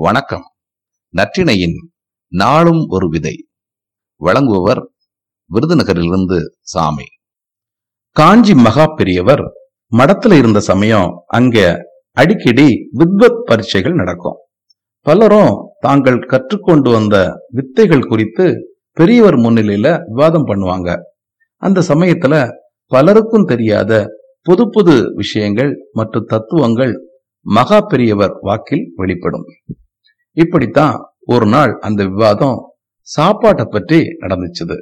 வணக்கம். நற்றினையின் நாளும் ஒரு விதை. வழங்குபவர் விருதுநகரிலிருந்து சாமி. காஞ்சி மகா பெரியவர் மடத்துல இருந்த சமயம் அங்க அடிக்கடி வித்வத் பரீட்சைகள் நடக்கும். பலரும் தாங்கள் கற்றுக்கொண்டு வந்த வித்தைகள் குறித்து பெரியவர் முன்னிலையில விவாதம் பண்ணுவாங்க. அந்த சமயத்துல பலருக்கும் தெரியாத புது புது விஷயங்கள் மற்றும் தத்துவங்கள் மகா பெரியவர் வாக்கில் வெளிப்படும். இப்படித்தான் ஒரு நாள் அந்த விவாதம் சாப்பாட்டை பற்றி நடந்துச்சுது.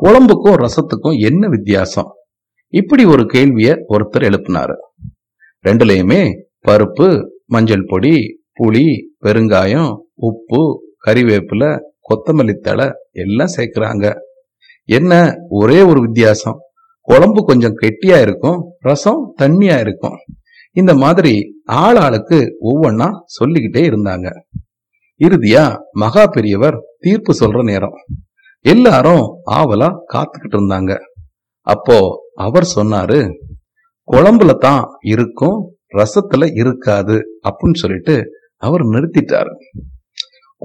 குழம்புக்கும் ரசத்துக்கும் என்ன வித்தியாசம்? இப்படி ஒரு கேள்விய ஒருத்தர் எழுப்பினாரு. ரெண்டுலயுமே பருப்பு மஞ்சள் பொடி புளி பெருங்காயம் உப்பு கறிவேப்பில கொத்தமல்லி தழை எல்லாம் சேர்க்கிறாங்க. என்ன ஒரே ஒரு வித்தியாசம்? குழம்பு கொஞ்சம் கெட்டியா இருக்கும் ரசம் தண்ணியா இருக்கும். இந்த மாதிரி ஆளாளுக்கு ஒவ்வொன்னா சொல்லிக்கிட்டே இருந்தாங்க. இறுதியா மகா பெரியவர் தீர்ப்பு சொல்ற நேரம். எல்லாரும் ஆவலா காத்துக்கிட்டு இருந்தாங்க. அப்போ அவர் சொன்னாரு குழம்புல தான் இருக்கும் ரசத்துல இருக்காது அப்படின்னு சொல்லிட்டு அவர் நிறுத்திட்டாரு.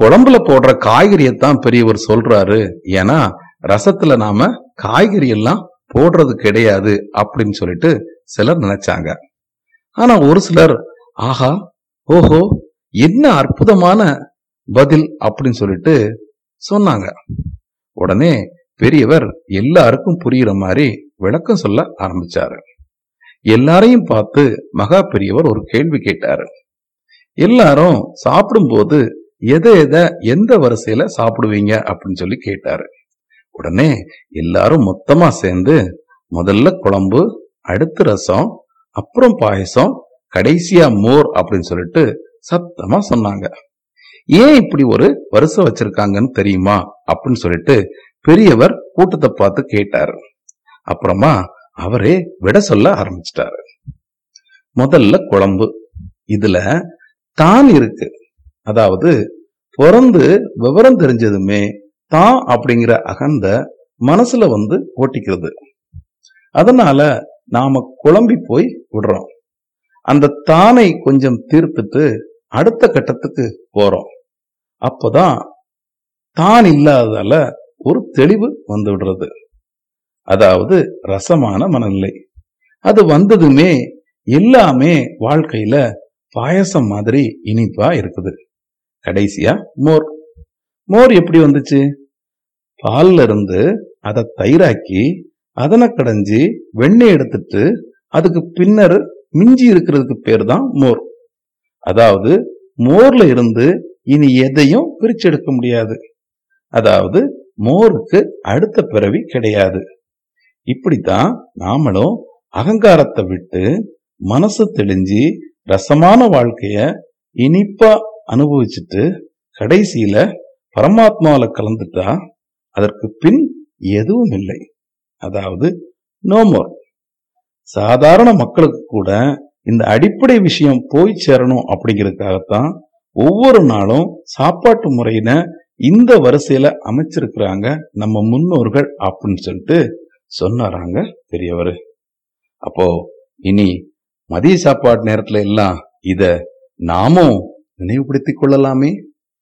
குழம்புல போடுற காய்கறியத்தான் பெரியவர் சொல்றாரு ஏன்னா ரசத்துல நாம காய்கறி எல்லாம் போடுறது கிடையாது அப்படின்னு சொல்லிட்டு சிலர் நினைச்சாங்க. ஆனா ஒரு சிலர் ஆஹா ஓஹோ என்ன அற்புதமான பதில் அப்படின்னு சொல்லிட்டு சொன்னாங்க. உடனே பெரியவர் எல்லாருக்கும் புரியுற மாதிரி விளக்கம் சொல்ல ஆரம்பிச்சாரு. எல்லாரையும் பார்த்து மகா பெரியவர் ஒரு கேள்வி கேட்டாரு. எல்லாரும் சாப்பிடும்போது எதை எதை எந்த வரிசையில சாப்பிடுவீங்க அப்படின்னு சொல்லி கேட்டாரு. உடனே எல்லாரும் மொத்தமா சேர்ந்து முதல்ல குழம்பு அடுத்து ரசம் அப்புறம் பாயசம் கடைசியா மோர் அப்படின்னு சொல்லிட்டு சத்தமா சொன்னாங்க. ஏன் இப்படி ஒரு வருஷம் வச்சிருக்காங்கன்னு தெரியுமா? அப்படின்னு சொல்லிட்டு பெரியவர் கூட்டத்தை பார்த்து கேட்டாரு. அப்புறமா அவரே விட சொல்ல ஆரம்பிச்சிட்டாரு. முதல்ல குழம்பு. இதுல தான் இருக்கு. அதாவது பிறந்து விவரம் தெரிஞ்சதுமே தான் அப்படிங்கிற அகந்த மனசுல வந்து ஓட்டிக்கிறது அதனால நாம குழம்பி போய் விடுறோம். அந்த தானை கொஞ்சம் தீர்த்துட்டு அடுத்த கட்டத்துக்கு போறோம். அப்போதான் தான் இல்லாததால ஒரு தெளிவு வந்து விடுறது. அதாவது ரசமான மனநிலை. அது வந்ததுமே எல்லாமே வாழ்க்கையில பாயசம் மாதிரி இனிப்பா இருக்குது. கடைசியா மோர். மோர் எப்படி வந்துச்சு? பால்ல இருந்து அதை தயிராக்கி அதனை கடைஞ்சி வெண்ணெய் எடுத்துட்டு அதுக்கு பின்னர் மிஞ்சி இருக்கிறதுக்கு பேர் தான் மோர். அதாவது மோர்ல இருந்து இனி எதையும் பிரிச்செடுக்க முடியாது. அதாவது மோருக்கு அடுத்த பிறவி கிடையாது. இப்படித்தான் நாமளும் அகங்காரத்தை விட்டு மனசு தெளிஞ்சு ரசமான வாழ்க்கைய இனிப்பா அனுபவிச்சுட்டு கடைசியில பரமாத்மாவில கலந்துட்டா அதற்கு பின் எதுவும் இல்லை. அதாவது நோமோர் சாதாரண மக்களுக்கு கூட இந்த அடிப்படை விஷயம் போய் சேரணும் அப்படிங்கிறதுக்காகத்தான் ஒவ்வொரு நாளும் சாப்பாட்டு முறையின இந்த வரிசையில அமைச்சிருக்கிறாங்க நம்ம முன்னோர்கள் அப்படின்னு சொல்லிட்டு சொன்னாராங்க பெரியவர். அப்போ இனி மதிய சாப்பாடு நேரத்துல எல்லாம் இத நாமும் நினைவுபடுத்திக் கொள்ளலாமே?